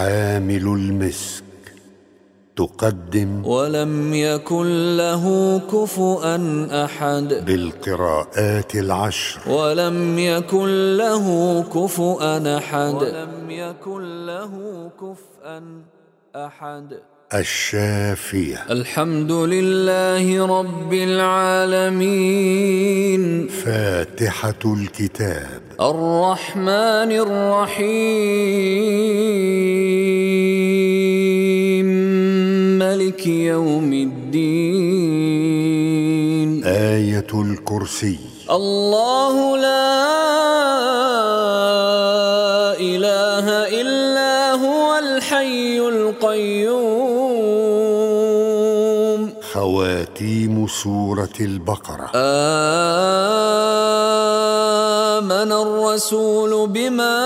حامل المسك. تقدم ولم يكن له كفؤا أحد. بالقراءات العشر. ولم يكن له كفؤا أحد. ولم يكن له كفؤا أحد. الشافية. الحمد لله رب العالمين. فاتحة الكتاب. الرحمن الرحيم. ملك يوم الدين. آية الكرسي. الله لا إله إلا هو الحي القيوم. خواتيم سورة البقرة. آمن الرسول بما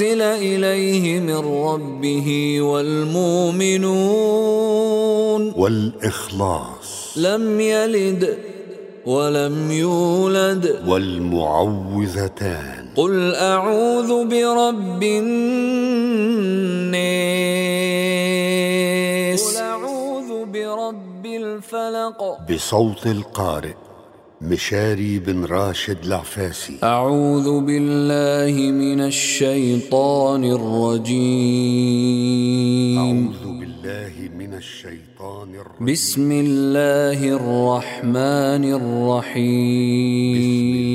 أنزل إليه من ربه والمؤمنون. والإخلاص. لم يلد ولم يولد. والمعوذتان. قل أعوذ برب الناس. قل أعوذ برب الفلق. بصوت القارئ. مشاري بن راشد العفاسي. أعوذ بالله من الشيطان الرجيم. أعوذ بالله من الشيطان الرجيم. بسم الله الرحمن الرحيم.